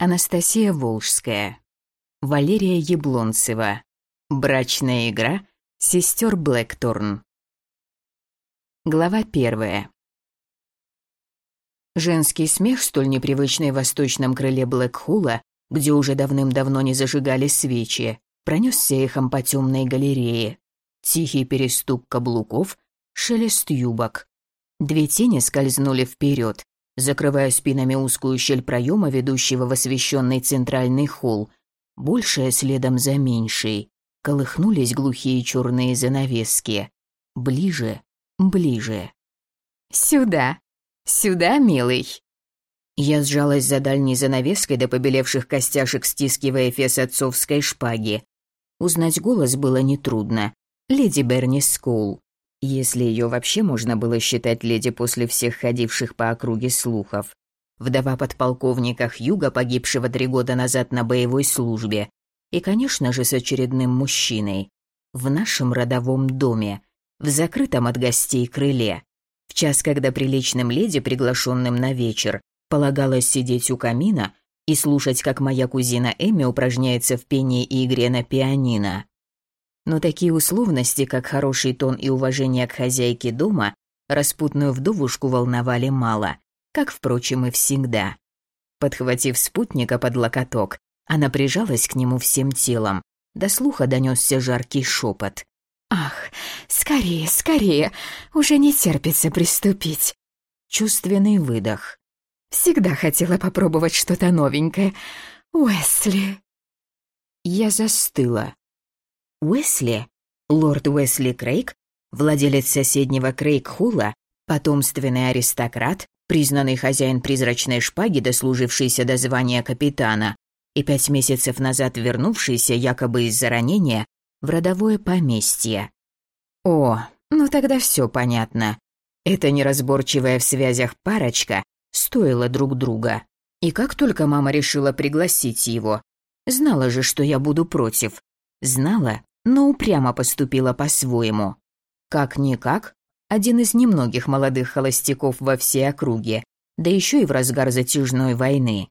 Анастасия Волжская. Валерия Яблонцева. Брачная игра сестер Блэкторн. Глава первая. Женский смех, столь непривычный в восточном крыле Блэкхула, где уже давным-давно не зажигали свечи, пронесся эхом по темной галерее. Тихий перестук каблуков, шелест юбок. Две тени скользнули вперед, закрывая спинами узкую щель проема, ведущего в освещенный центральный холл, большая следом за меньшей. Колыхнулись глухие черные занавески. Ближе, ближе. «Сюда! Сюда, милый!» Я сжалась за дальней занавеской до побелевших костяшек, стискивая эфес отцовской шпаги. Узнать голос было нетрудно. Леди Берни Скул если ее вообще можно было считать леди после всех ходивших по округе слухов. Вдова подполковника Хьюга, погибшего три года назад на боевой службе. И, конечно же, с очередным мужчиной. В нашем родовом доме, в закрытом от гостей крыле. В час, когда приличным леди, приглашенным на вечер, полагалось сидеть у камина и слушать, как моя кузина Эми упражняется в пении и игре на пианино но такие условности, как хороший тон и уважение к хозяйке дома, распутную вдовушку волновали мало, как, впрочем, и всегда. Подхватив спутника под локоток, она прижалась к нему всем телом. До слуха донесся жаркий шепот. «Ах, скорее, скорее! Уже не терпится приступить!» Чувственный выдох. «Всегда хотела попробовать что-то новенькое. Уэсли!» Я застыла. Уэсли, лорд Уэсли Крейг, владелец соседнего Крейг-Хула, потомственный аристократ, признанный хозяин призрачной шпаги, дослужившийся до звания капитана, и пять месяцев назад вернувшийся якобы из-за ранения в родовое поместье. О, ну тогда все понятно. Эта неразборчивая в связях парочка стоила друг друга. И как только мама решила пригласить его, знала же, что я буду против. Знала но упрямо поступила по-своему. Как-никак, один из немногих молодых холостяков во всей округе, да еще и в разгар затяжной войны.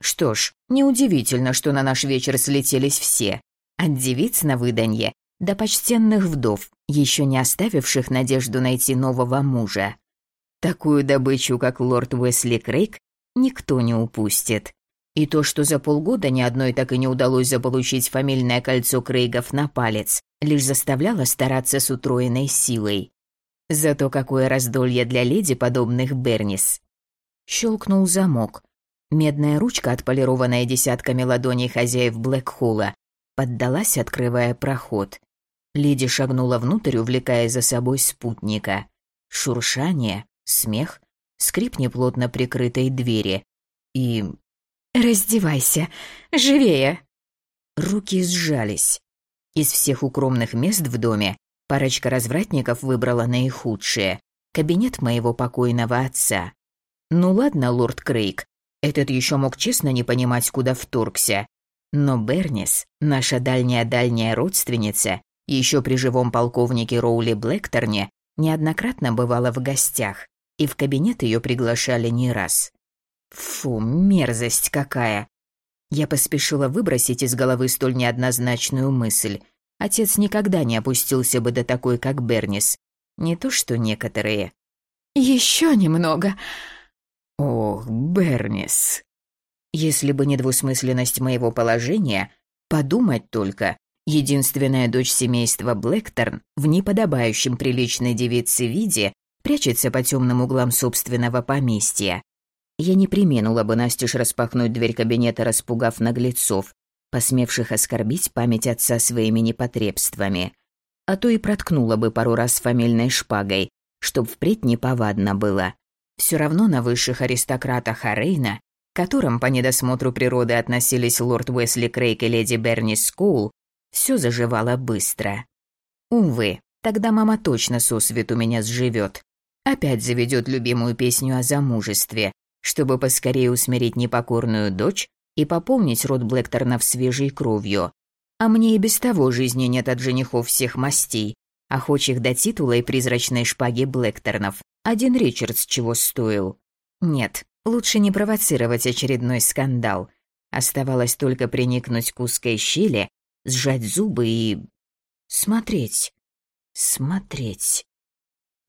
Что ж, неудивительно, что на наш вечер слетелись все, от девиц на выданье до почтенных вдов, еще не оставивших надежду найти нового мужа. Такую добычу, как лорд Уэсли Крейг, никто не упустит. И то, что за полгода ни одной так и не удалось заполучить фамильное кольцо Крейгов на палец, лишь заставляло стараться с утроенной силой. Зато какое раздолье для леди, подобных Бернис. Щелкнул замок. Медная ручка, отполированная десятками ладоней хозяев Блэкхола, поддалась, открывая проход. Леди шагнула внутрь, увлекая за собой спутника. Шуршание, смех, скрип неплотно прикрытой двери. И «Раздевайся! Живее!» Руки сжались. Из всех укромных мест в доме парочка развратников выбрала наихудшее — кабинет моего покойного отца. Ну ладно, лорд Крейг, этот еще мог честно не понимать, куда вторгся. Но Бернис, наша дальняя-дальняя родственница, еще при живом полковнике Роули Блэкторне, неоднократно бывала в гостях, и в кабинет ее приглашали не раз. Фу, мерзость какая. Я поспешила выбросить из головы столь неоднозначную мысль. Отец никогда не опустился бы до такой, как Бернис. Не то что некоторые. Еще немного. Ох, Бернис. Если бы не двусмысленность моего положения, подумать только. Единственная дочь семейства Блэкторн в неподобающем приличной девице виде прячется по темным углам собственного поместья. Я не приминула бы настежь распахнуть дверь кабинета, распугав наглецов, посмевших оскорбить память отца своими непотребствами. А то и проткнула бы пару раз фамильной шпагой, чтоб впредь неповадно было. Все равно на высших аристократах Арейна, к которым по недосмотру природы относились лорд Уэсли Крейг и леди Берни Скул, все заживало быстро. Увы, тогда мама точно со свету меня сживет. Опять заведет любимую песню о замужестве, чтобы поскорее усмирить непокорную дочь и пополнить род Блэкторнов свежей кровью. А мне и без того жизни нет от женихов всех мастей, охочих до титула и призрачной шпаги Блэкторнов. Один Ричардс чего стоил. Нет, лучше не провоцировать очередной скандал. Оставалось только приникнуть к узкой щели, сжать зубы и... смотреть. Смотреть.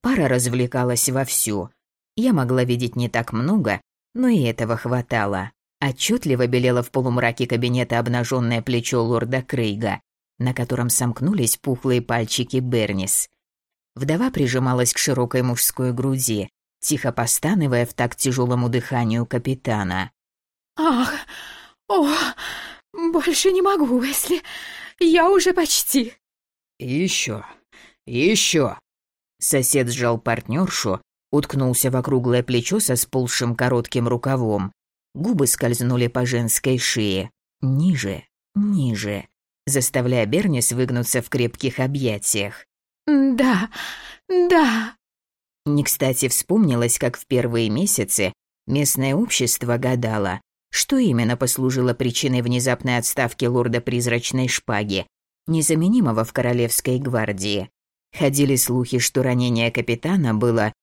Пара развлекалась вовсю. Я могла видеть не так много, но и этого хватало. Отчетливо белело в полумраке кабинета обнаженное плечо лорда Крейга, на котором сомкнулись пухлые пальчики Бернис. Вдова прижималась к широкой мужской груди, тихо постанывая в такт тяжелому дыханию капитана. «Ах, о, больше не могу, если я уже почти». «Еще, еще». Сосед сжал партнершу, уткнулся в округлое плечо со сползшим коротким рукавом. Губы скользнули по женской шее. Ниже, ниже, заставляя Бернис выгнуться в крепких объятиях. «Да, да». Не кстати вспомнилось, как в первые месяцы местное общество гадало, что именно послужило причиной внезапной отставки лорда призрачной шпаги, незаменимого в королевской гвардии. Ходили слухи, что ранение капитана было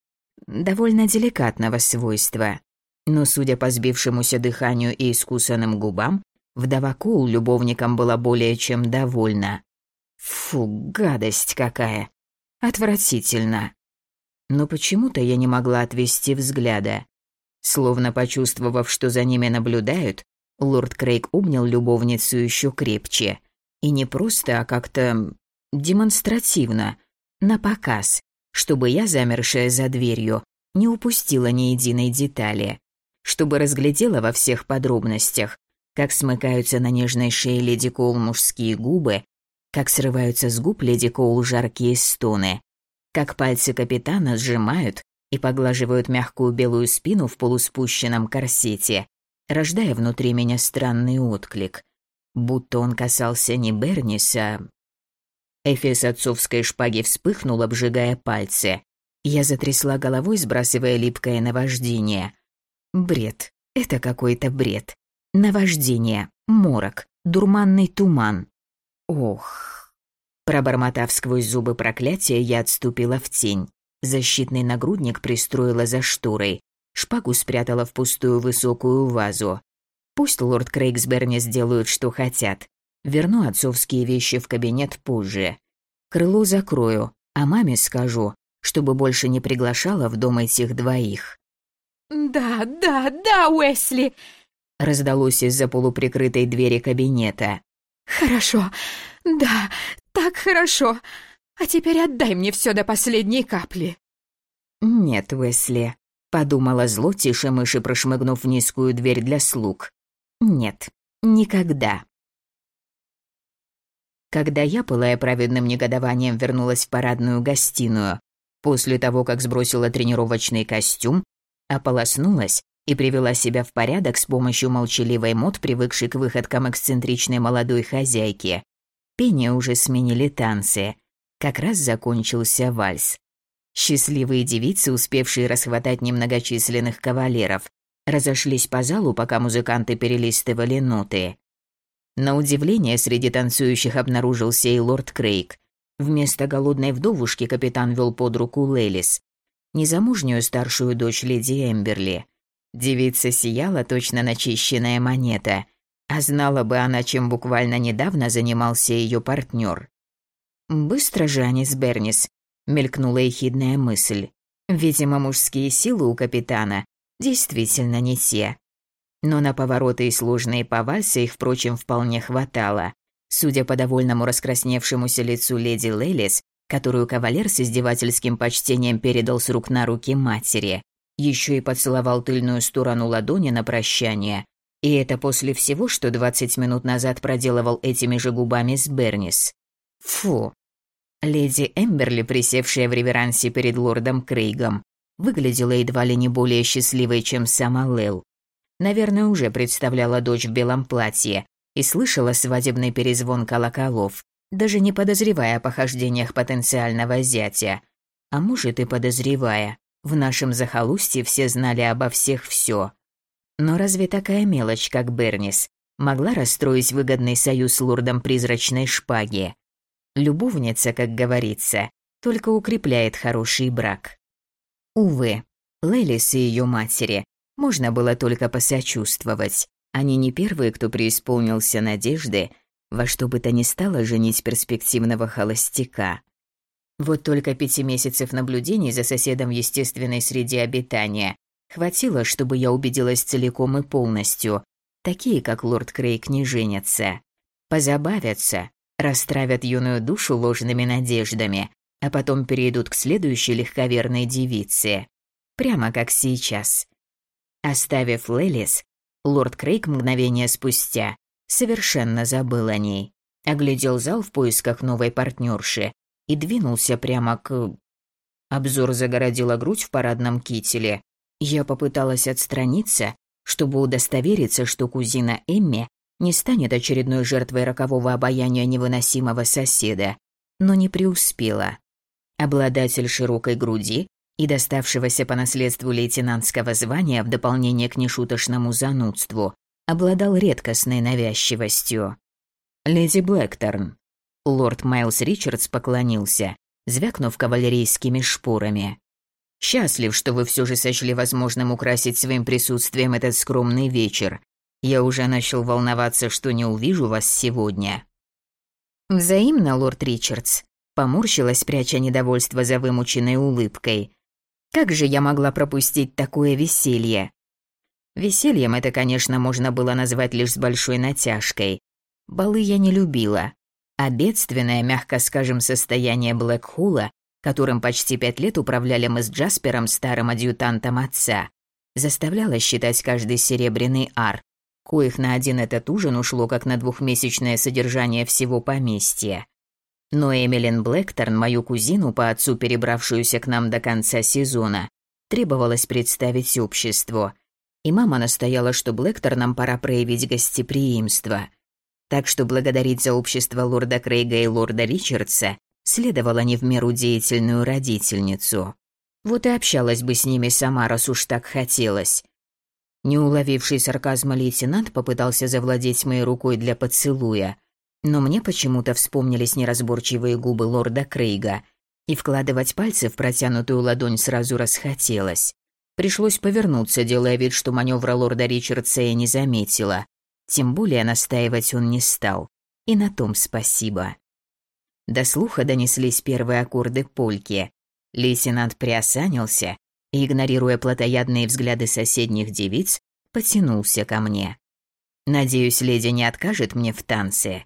довольно деликатного свойства. Но, судя по сбившемуся дыханию и искусанным губам, вдова Коул любовником была более чем довольна. Фу, гадость какая! Отвратительно. Но почему-то я не могла отвести взгляда. Словно почувствовав, что за ними наблюдают, лорд Крейг обнял любовницу еще крепче. И не просто, а как-то демонстративно, на показ, чтобы я, замершая за дверью, не упустила ни единой детали, чтобы разглядела во всех подробностях, как смыкаются на нежной шее леди Коул мужские губы, как срываются с губ леди Коул жаркие стоны, как пальцы капитана сжимают и поглаживают мягкую белую спину в полуспущенном корсете, рождая внутри меня странный отклик, будто он касался не Берниса. Эфес отцовской шпаги вспыхнул, обжигая пальцы. Я затрясла головой, сбрасывая липкое наваждение. Бред. Это какой-то бред. Наваждение, морок, дурманный туман. Ох. Пробормотав сквозь зубы проклятия, я отступила в тень. Защитный нагрудник пристроила за шторой. Шпагу спрятала в пустую высокую вазу. Пусть лорд Крейгсберни сделают, что хотят. Верну отцовские вещи в кабинет позже. Крыло закрою, а маме скажу, чтобы больше не приглашала в дом этих двоих. «Да, да, да, Уэсли!» раздалось из-за полуприкрытой двери кабинета. «Хорошо, да, так хорошо. А теперь отдай мне все до последней капли». «Нет, Уэсли», — подумала зло, тише мыши прошмыгнув в низкую дверь для слуг. «Нет, никогда». Когда я, пылая праведным негодованием, вернулась в парадную гостиную, после того, как сбросила тренировочный костюм, ополоснулась и привела себя в порядок с помощью молчаливой мод, привыкшей к выходкам эксцентричной молодой хозяйки, пение уже сменили танцы. Как раз закончился вальс. Счастливые девицы, успевшие расхватать немногочисленных кавалеров, разошлись по залу, пока музыканты перелистывали ноты. На удивление, среди танцующих обнаружился и лорд Крейг. Вместо голодной вдовушки капитан вел под руку Лелис, незамужнюю старшую дочь леди Эмберли. Девица сияла точно начищенная монета, а знала бы она, чем буквально недавно занимался ее партнер. Быстро же они с Бернис, мелькнула ехидная мысль. Видимо, мужские силы у капитана действительно не те. Но на повороты и сложные повальсы их, впрочем, вполне хватало. Судя по довольному раскрасневшемуся лицу леди Лелис, которую кавалер с издевательским почтением передал с рук на руки матери, еще и поцеловал тыльную сторону ладони на прощание. И это после всего, что 20 минут назад проделывал этими же губами с Бернис. Фу. Леди Эмберли, присевшая в реверансе перед лордом Крейгом, выглядела едва ли не более счастливой, чем сама Лэл. Наверное, уже представляла дочь в белом платье и слышала свадебный перезвон колоколов, даже не подозревая о похождениях потенциального зятя. А может и подозревая. В нашем захолустье все знали обо всех все. Но разве такая мелочь, как Бернис, могла расстроить выгодный союз с лордом призрачной шпаги? Любовница, как говорится, только укрепляет хороший брак. Увы, Лелис и ее матери можно было только посочувствовать. Они не первые, кто преисполнился надежды во что бы то ни стало женить перспективного холостяка. Вот только пяти месяцев наблюдений за соседом в естественной среде обитания хватило, чтобы я убедилась целиком и полностью. Такие, как лорд Крейг, не женятся. Позабавятся, расстравят юную душу ложными надеждами, а потом перейдут к следующей легковерной девице. Прямо как сейчас. Оставив Лелис, лорд Крейг мгновение спустя совершенно забыл о ней. Оглядел зал в поисках новой партнерши и двинулся прямо к... Обзор загородила грудь в парадном кителе. Я попыталась отстраниться, чтобы удостовериться, что кузина Эмми не станет очередной жертвой рокового обаяния невыносимого соседа, но не преуспела. Обладатель широкой груди и доставшегося по наследству лейтенантского звания в дополнение к нешуточному занудству, обладал редкостной навязчивостью. «Леди Блэкторн». Лорд Майлз Ричардс поклонился, звякнув кавалерийскими шпорами. «Счастлив, что вы все же сочли возможным украсить своим присутствием этот скромный вечер. Я уже начал волноваться, что не увижу вас сегодня». «Взаимно, лорд Ричардс», поморщилась, пряча недовольство за вымученной улыбкой. «Как же я могла пропустить такое веселье?» Весельем это, конечно, можно было назвать лишь с большой натяжкой. Балы я не любила. А бедственное, мягко скажем, состояние Блэкхула, которым почти пять лет управляли мы с Джаспером, старым адъютантом отца, заставляло считать каждый серебряный ар, коих на один этот ужин ушло как на двухмесячное содержание всего поместья. Но Эмилин Блэкторн, мою кузину, по отцу перебравшуюся к нам до конца сезона, требовалось представить обществу – и мама настояла, что Блэкторнам пора проявить гостеприимство. Так что благодарить за общество лорда Крейга и лорда Ричардса следовало не в меру деятельную родительницу. Вот и общалась бы с ними сама, раз уж так хотелось. Не уловивший сарказма лейтенант попытался завладеть моей рукой для поцелуя, но мне почему-то вспомнились неразборчивые губы лорда Крейга, и вкладывать пальцы в протянутую ладонь сразу расхотелось. Пришлось повернуться, делая вид, что маневра лорда Ричардса я не заметила. Тем более настаивать он не стал. И на том спасибо. До слуха донеслись первые аккорды польки. Лейтенант приосанился и, игнорируя плотоядные взгляды соседних девиц, потянулся ко мне. «Надеюсь, леди не откажет мне в танце».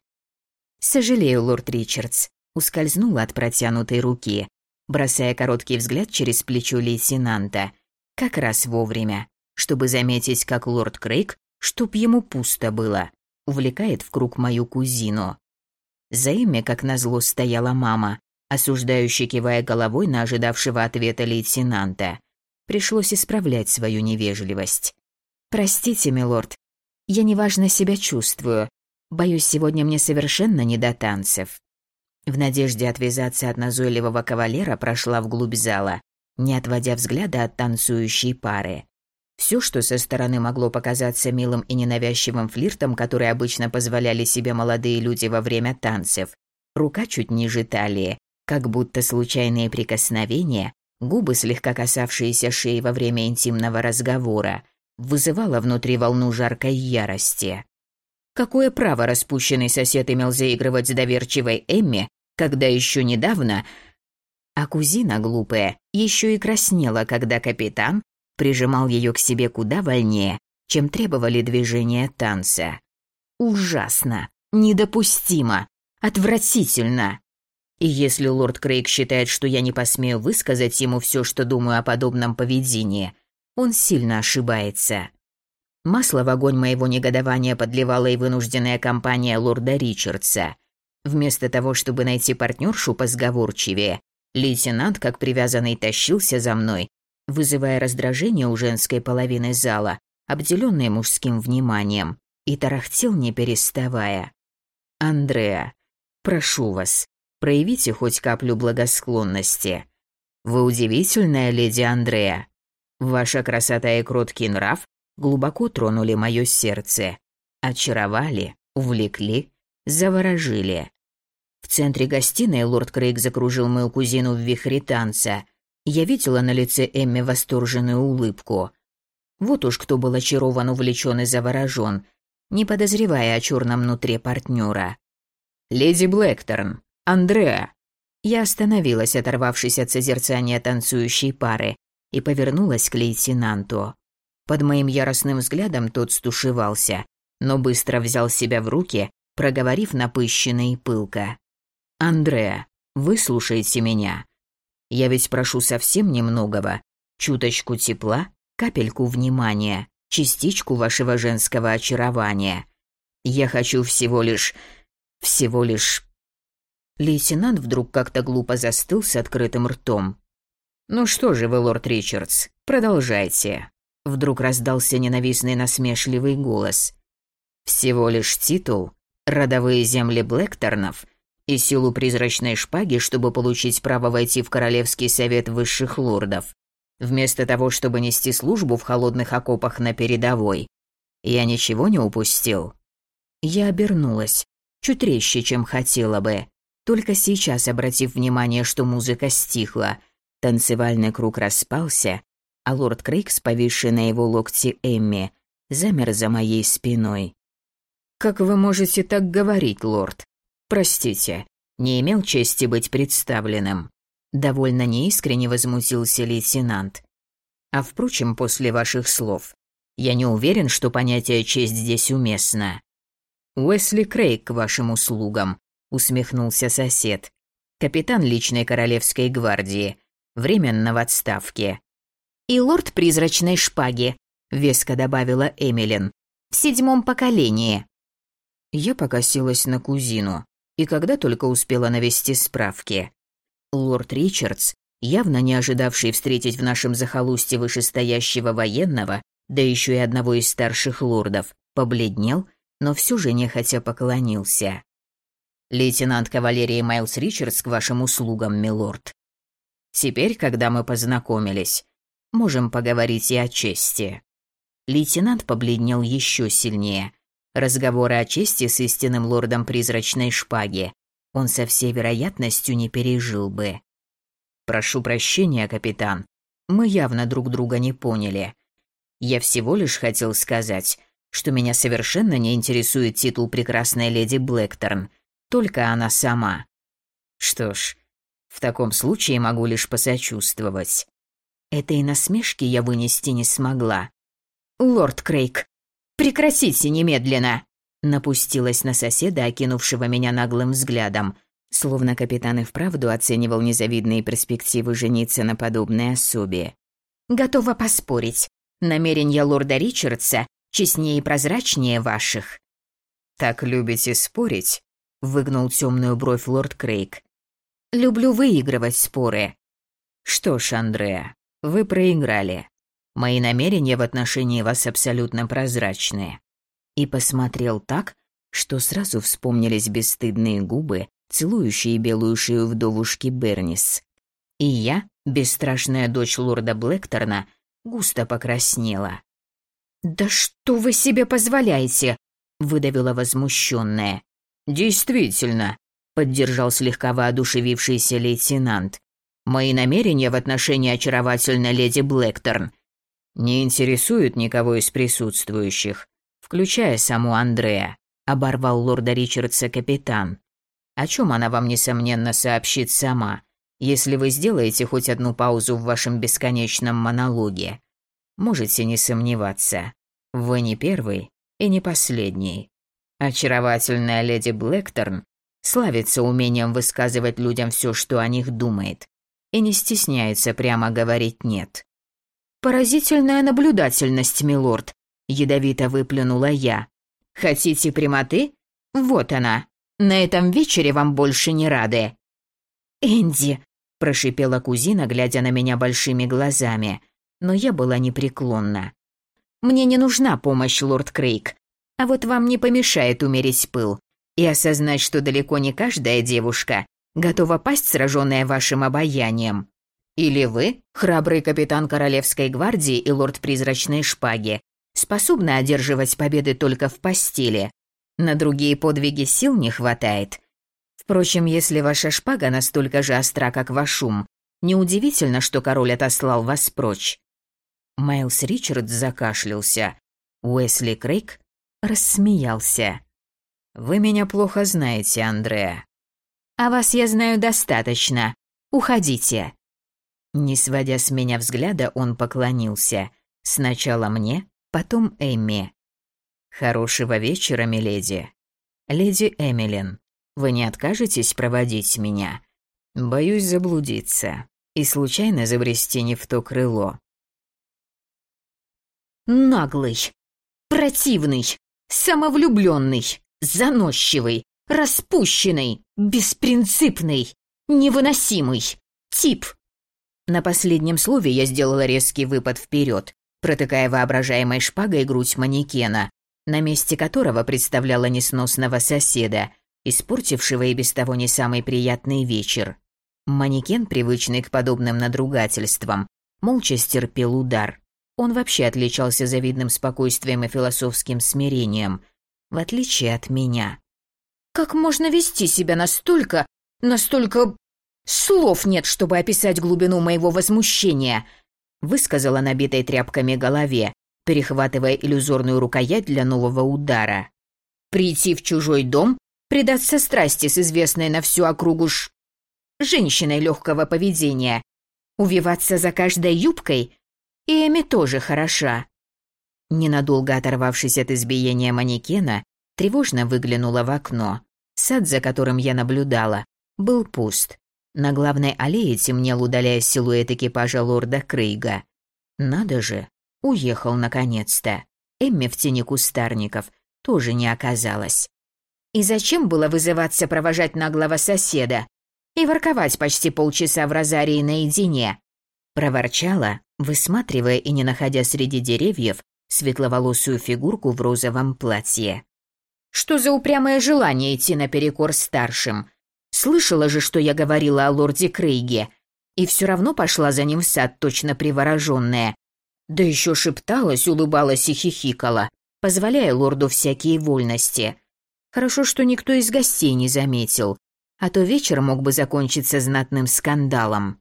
«Сожалею, лорд Ричардс», ускользнула от протянутой руки, бросая короткий взгляд через плечо лейтенанта – как раз вовремя, чтобы заметить, как лорд Крейг, чтоб ему пусто было, увлекает в круг мою кузину. За ими, как назло, стояла мама, осуждающе кивая головой на ожидавшего ответа лейтенанта. Пришлось исправлять свою невежливость. «Простите, милорд, я неважно себя чувствую. Боюсь, сегодня мне совершенно не до танцев». В надежде отвязаться от назойливого кавалера прошла вглубь зала, не отводя взгляда от танцующей пары. Все, что со стороны могло показаться милым и ненавязчивым флиртом, который обычно позволяли себе молодые люди во время танцев. Рука чуть ниже талии, как будто случайные прикосновения, губы, слегка касавшиеся шеи во время интимного разговора, вызывало внутри волну жаркой ярости. Какое право распущенный сосед имел заигрывать с доверчивой Эмми, когда еще недавно а кузина глупая еще и краснела, когда капитан прижимал ее к себе куда вольнее, чем требовали движения танца. Ужасно, недопустимо, отвратительно. И если лорд Крейг считает, что я не посмею высказать ему все, что думаю о подобном поведении, он сильно ошибается. Масло в огонь моего негодования подливала и вынужденная компания лорда Ричардса. Вместо того, чтобы найти партнершу позговорчивее, Лейтенант, как привязанный, тащился за мной, вызывая раздражение у женской половины зала, обделенной мужским вниманием, и тарахтел не переставая. «Андреа, прошу вас, проявите хоть каплю благосклонности. Вы удивительная леди Андреа. Ваша красота и кроткий нрав глубоко тронули мое сердце, очаровали, увлекли, заворожили. В центре гостиной лорд Крейг закружил мою кузину в вихре танца. Я видела на лице Эмми восторженную улыбку. Вот уж кто был очарован, увлечен и заворожен. не подозревая о черном нутре партнера. «Леди Блэкторн, Андреа!» Я остановилась, оторвавшись от созерцания танцующей пары, и повернулась к лейтенанту. Под моим яростным взглядом тот стушевался, но быстро взял себя в руки, проговорив напыщенно и пылко. «Андреа, выслушайте меня. Я ведь прошу совсем немногого. Чуточку тепла, капельку внимания, частичку вашего женского очарования. Я хочу всего лишь... всего лишь...» Лейтенант вдруг как-то глупо застыл с открытым ртом. «Ну что же вы, лорд Ричардс, продолжайте». Вдруг раздался ненавистный насмешливый голос. «Всего лишь титул, родовые земли Блэкторнов и силу призрачной шпаги, чтобы получить право войти в Королевский совет высших лордов, вместо того, чтобы нести службу в холодных окопах на передовой. Я ничего не упустил». Я обернулась, чуть резче, чем хотела бы, только сейчас обратив внимание, что музыка стихла – Танцевальный круг распался, а лорд Крейгс, повисший на его локте Эмми, замер за моей спиной. «Как вы можете так говорить, лорд? Простите, не имел чести быть представленным». Довольно неискренне возмутился лейтенант. «А впрочем, после ваших слов, я не уверен, что понятие «честь» здесь уместно». «Уэсли Крейг к вашим услугам», — усмехнулся сосед. «Капитан личной королевской гвардии, временно в отставке. «И лорд призрачной шпаги», — веско добавила Эмилин, — «в седьмом поколении». Я покосилась на кузину, и когда только успела навести справки. Лорд Ричардс, явно не ожидавший встретить в нашем захолустье вышестоящего военного, да еще и одного из старших лордов, побледнел, но все же нехотя поклонился. «Лейтенант кавалерии Майлз Ричардс к вашим услугам, милорд», Теперь, когда мы познакомились, можем поговорить и о чести». Лейтенант побледнел еще сильнее. Разговоры о чести с истинным лордом призрачной шпаги он со всей вероятностью не пережил бы. «Прошу прощения, капитан. Мы явно друг друга не поняли. Я всего лишь хотел сказать, что меня совершенно не интересует титул прекрасной леди Блэкторн, только она сама. Что ж, в таком случае могу лишь посочувствовать. Этой насмешки я вынести не смогла. «Лорд Крейг, прекратите немедленно!» Напустилась на соседа, окинувшего меня наглым взглядом, словно капитан и вправду оценивал незавидные перспективы жениться на подобной особе. «Готова поспорить. Намерения лорда Ричардса честнее и прозрачнее ваших». «Так любите спорить?» — выгнул темную бровь лорд Крейг. Люблю выигрывать споры. Что ж, Андреа, вы проиграли. Мои намерения в отношении вас абсолютно прозрачные. И посмотрел так, что сразу вспомнились бесстыдные губы, целующие белую шею вдовушки Бернис. И я, бесстрашная дочь лорда Блэкторна, густо покраснела. «Да что вы себе позволяете?» — выдавила возмущенная. «Действительно, поддержал слегка воодушевившийся лейтенант. Мои намерения в отношении очаровательной леди Блэкторн не интересуют никого из присутствующих, включая саму Андрея, оборвал лорда Ричардса капитан. О чем она вам несомненно сообщит сама, если вы сделаете хоть одну паузу в вашем бесконечном монологе. Можете не сомневаться, вы не первый и не последний. Очаровательная леди Блэкторн славится умением высказывать людям все, что о них думает, и не стесняется прямо говорить «нет». «Поразительная наблюдательность, милорд», — ядовито выплюнула я. «Хотите прямоты? Вот она. На этом вечере вам больше не рады». «Энди», — прошипела кузина, глядя на меня большими глазами, но я была непреклонна. «Мне не нужна помощь, лорд Крейг, а вот вам не помешает умерить пыл и осознать, что далеко не каждая девушка готова пасть, сраженная вашим обаянием. Или вы, храбрый капитан Королевской гвардии и лорд Призрачной Шпаги, способны одерживать победы только в постели. На другие подвиги сил не хватает. Впрочем, если ваша шпага настолько же остра, как ваш ум, неудивительно, что король отослал вас прочь. Майлз Ричардс закашлялся. Уэсли Крейг рассмеялся. «Вы меня плохо знаете, Андреа. А вас я знаю достаточно. Уходите». Не сводя с меня взгляда, он поклонился. Сначала мне, потом Эмми. «Хорошего вечера, миледи. Леди Эмилин, вы не откажетесь проводить меня? Боюсь заблудиться и случайно забрести не в то крыло». «Наглый, противный, самовлюбленный, заносчивый, распущенный, беспринципный, невыносимый тип». На последнем слове я сделала резкий выпад вперед, протыкая воображаемой шпагой грудь манекена, на месте которого представляла несносного соседа, испортившего и без того не самый приятный вечер. Манекен, привычный к подобным надругательствам, молча стерпел удар. Он вообще отличался завидным спокойствием и философским смирением, в отличие от меня. «Как можно вести себя настолько, настолько... Слов нет, чтобы описать глубину моего возмущения», высказала набитой тряпками голове, перехватывая иллюзорную рукоять для нового удара. Прийти в чужой дом, предаться страсти с известной на всю округу ш... женщиной легкого поведения, увиваться за каждой юбкой, и Эми тоже хороша. Ненадолго оторвавшись от избиения манекена, тревожно выглянула в окно. Сад, за которым я наблюдала, был пуст. На главной аллее темнел, удаляя силуэт экипажа лорда Крейга. Надо же, Уехал наконец-то. Эмми в тени кустарников тоже не оказалась. И зачем было вызываться провожать наглого соседа и ворковать почти полчаса в розарии наедине? Проворчала, высматривая и не находя среди деревьев светловолосую фигурку в розовом платье. Что за упрямое желание идти наперекор старшим? Слышала же, что я говорила о лорде Крейге, и все равно пошла за ним в сад точно привороженная, да еще шепталась, улыбалась и хихикала, позволяя лорду всякие вольности. Хорошо, что никто из гостей не заметил, а то вечер мог бы закончиться знатным скандалом.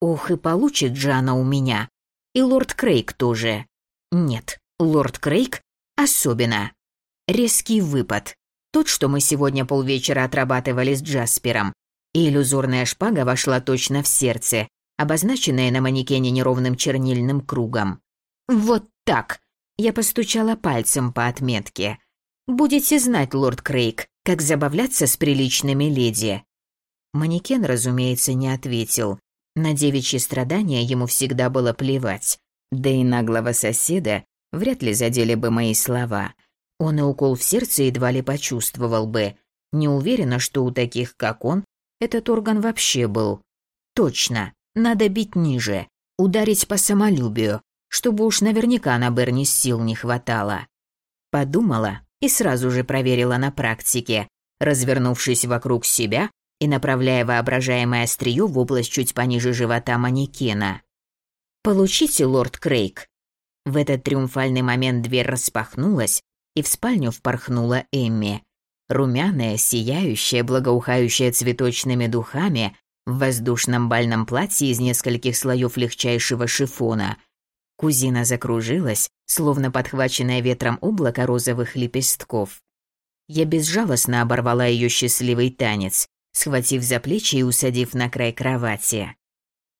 Ох, и получит Джана у меня. И лорд Крейг тоже. Нет, лорд Крейг особенно. Резкий выпад. Тот, что мы сегодня полвечера отрабатывали с Джаспером. И иллюзорная шпага вошла точно в сердце, обозначенное на манекене неровным чернильным кругом. «Вот так!» Я постучала пальцем по отметке. «Будете знать, лорд Крейг, как забавляться с приличными леди». Манекен, разумеется, не ответил. На девичьи страдания ему всегда было плевать. Да и наглого соседа вряд ли задели бы мои слова. Он и укол в сердце едва ли почувствовал бы. Не уверена, что у таких, как он, этот орган вообще был. Точно, надо бить ниже, ударить по самолюбию, чтобы уж наверняка на Берни сил не хватало. Подумала и сразу же проверила на практике, развернувшись вокруг себя и направляя воображаемое острие в область чуть пониже живота манекена. «Получите, лорд Крейг». В этот триумфальный момент дверь распахнулась, и в спальню впорхнула Эмми. Румяная, сияющая, благоухающая цветочными духами, в воздушном бальном платье из нескольких слоев легчайшего шифона. Кузина закружилась, словно подхваченная ветром облако розовых лепестков. Я безжалостно оборвала ее счастливый танец, схватив за плечи и усадив на край кровати.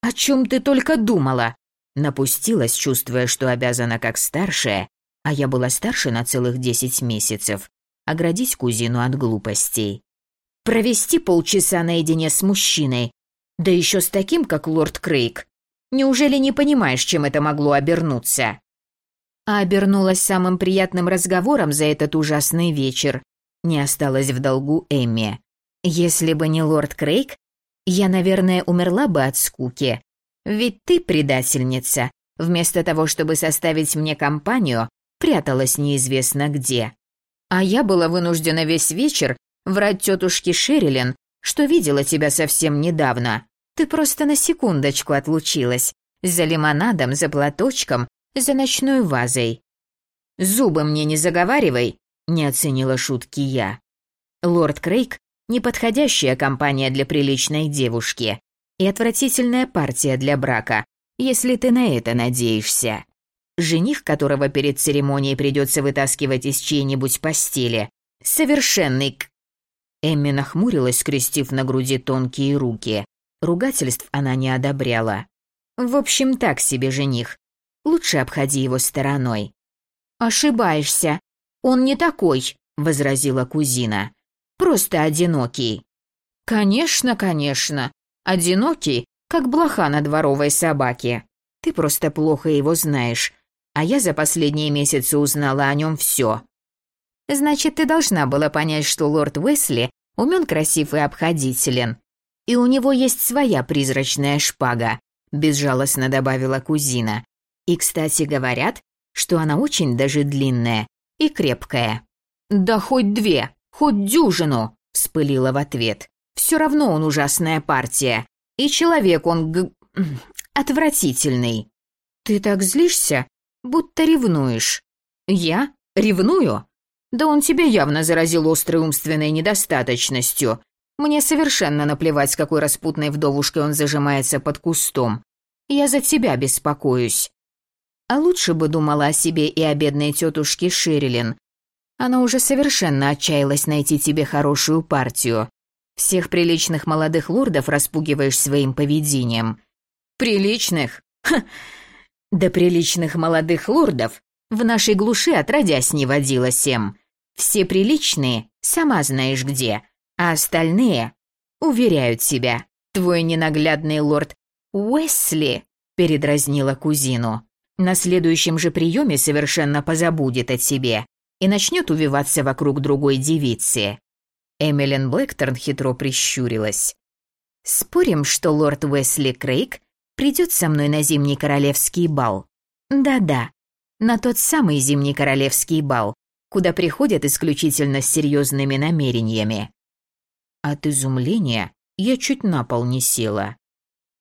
«О чем ты только думала?» Напустилась, чувствуя, что обязана как старшая, а я была старше на целых десять месяцев, оградить кузину от глупостей. Провести полчаса наедине с мужчиной, да еще с таким, как лорд Крейг. Неужели не понимаешь, чем это могло обернуться? А обернулась самым приятным разговором за этот ужасный вечер. Не осталось в долгу Эмми. Если бы не лорд Крейг, я, наверное, умерла бы от скуки. Ведь ты, предательница, вместо того, чтобы составить мне компанию, пряталась неизвестно где. А я была вынуждена весь вечер врать тетушке Шерилин, что видела тебя совсем недавно. Ты просто на секундочку отлучилась. За лимонадом, за платочком, за ночной вазой. Зубы мне не заговаривай, не оценила шутки я. Лорд Крейг – неподходящая компания для приличной девушки и отвратительная партия для брака, если ты на это надеешься. Жених, которого перед церемонией придется вытаскивать из чьей-нибудь постели. Совершенный к... Эмми нахмурилась, скрестив на груди тонкие руки. Ругательств она не одобряла. В общем, так себе жених. Лучше обходи его стороной. Ошибаешься. Он не такой, возразила кузина. Просто одинокий. Конечно, конечно. Одинокий, как блоха на дворовой собаке. Ты просто плохо его знаешь а я за последние месяцы узнала о нем все. Значит, ты должна была понять, что лорд Уэсли умен, красив и обходителен. И у него есть своя призрачная шпага, безжалостно добавила кузина. И, кстати, говорят, что она очень даже длинная и крепкая. Да хоть две, хоть дюжину, вспылила в ответ. Все равно он ужасная партия. И человек он г... отвратительный. Ты так злишься? Будто ревнуешь. Я? Ревную? Да он тебя явно заразил острой умственной недостаточностью. Мне совершенно наплевать, с какой распутной вдовушкой он зажимается под кустом. Я за тебя беспокоюсь. А лучше бы думала о себе и о бедной тетушке Ширилин. Она уже совершенно отчаялась найти тебе хорошую партию. Всех приличных молодых лордов распугиваешь своим поведением. Приличных? Ха! До приличных молодых лордов в нашей глуши отродясь не водилось им. Все приличные, сама знаешь где, а остальные уверяют себя. Твой ненаглядный лорд Уэсли передразнила кузину. На следующем же приеме совершенно позабудет о тебе и начнет увиваться вокруг другой девицы. Эмилин Блэкторн хитро прищурилась. «Спорим, что лорд Уэсли Крейг придет со мной на зимний королевский бал. Да-да, на тот самый зимний королевский бал, куда приходят исключительно с серьезными намерениями. От изумления я чуть на пол не села.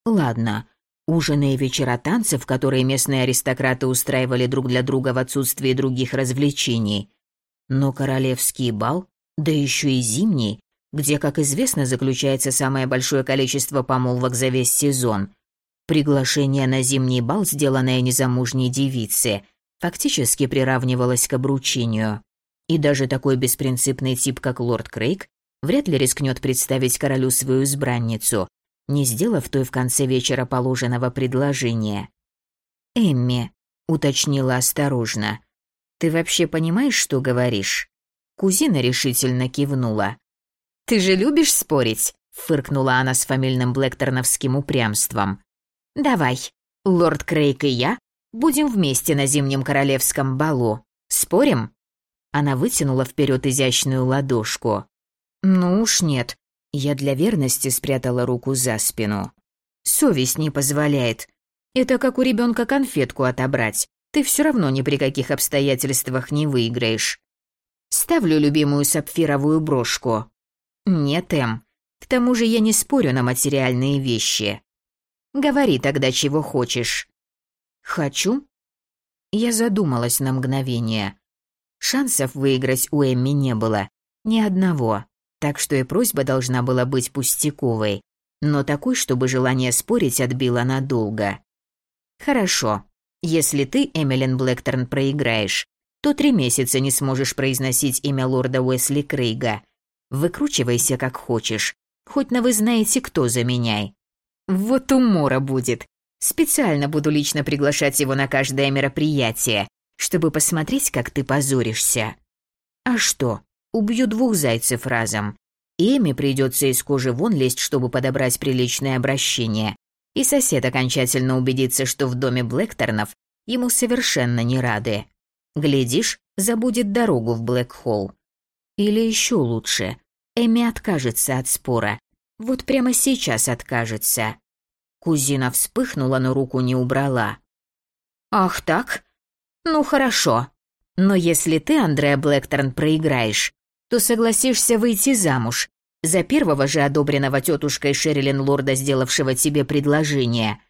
Ладно, ужины и вечера танцев, которые местные аристократы устраивали друг для друга в отсутствии других развлечений. Но королевский бал, да еще и зимний, где, как известно, заключается самое большое количество помолвок за весь сезон – Приглашение на зимний бал, сделанное незамужней девице, фактически приравнивалось к обручению. И даже такой беспринципный тип, как лорд Крейг, вряд ли рискнет представить королю свою избранницу, не сделав той в конце вечера положенного предложения. «Эмми», — уточнила осторожно, — «ты вообще понимаешь, что говоришь?» Кузина решительно кивнула. «Ты же любишь спорить?» — фыркнула она с фамильным блэкторновским упрямством. «Давай, лорд Крейг и я будем вместе на зимнем королевском балу. Спорим?» Она вытянула вперед изящную ладошку. «Ну уж нет». Я для верности спрятала руку за спину. «Совесть не позволяет. Это как у ребенка конфетку отобрать. Ты все равно ни при каких обстоятельствах не выиграешь. Ставлю любимую сапфировую брошку. Нет, Эм. К тому же я не спорю на материальные вещи. Говори тогда, чего хочешь». «Хочу?» Я задумалась на мгновение. Шансов выиграть у Эмми не было. Ни одного. Так что и просьба должна была быть пустяковой. Но такой, чтобы желание спорить отбило надолго. «Хорошо. Если ты, Эмилин Блэкторн, проиграешь, то три месяца не сможешь произносить имя лорда Уэсли Крейга. Выкручивайся как хочешь. Хоть на вы знаете кто заменяй. Вот умора будет. Специально буду лично приглашать его на каждое мероприятие, чтобы посмотреть, как ты позоришься. А что? Убью двух зайцев разом. Эми придется из кожи вон лезть, чтобы подобрать приличное обращение. И сосед окончательно убедится, что в доме Блэкторнов ему совершенно не рады. Глядишь, забудет дорогу в Блэкхолл. Или еще лучше, Эми откажется от спора, вот прямо сейчас откажется. Кузина вспыхнула, но руку не убрала. Ах так? Ну хорошо. Но если ты, Андреа Блэкторн, проиграешь, то согласишься выйти замуж за первого же одобренного тетушкой Шерилин Лорда, сделавшего тебе предложение.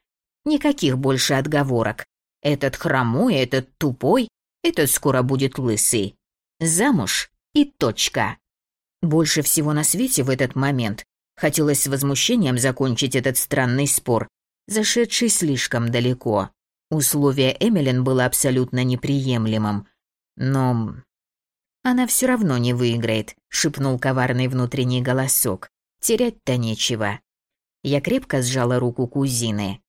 Никаких больше отговорок. Этот хромой, этот тупой, этот скоро будет лысый. Замуж и точка. Больше всего на свете в этот момент Хотелось с возмущением закончить этот странный спор, зашедший слишком далеко. Условие Эмилин было абсолютно неприемлемым. Но... «Она все равно не выиграет», — шепнул коварный внутренний голосок. «Терять-то нечего». Я крепко сжала руку кузины.